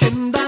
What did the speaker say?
ಚಂದ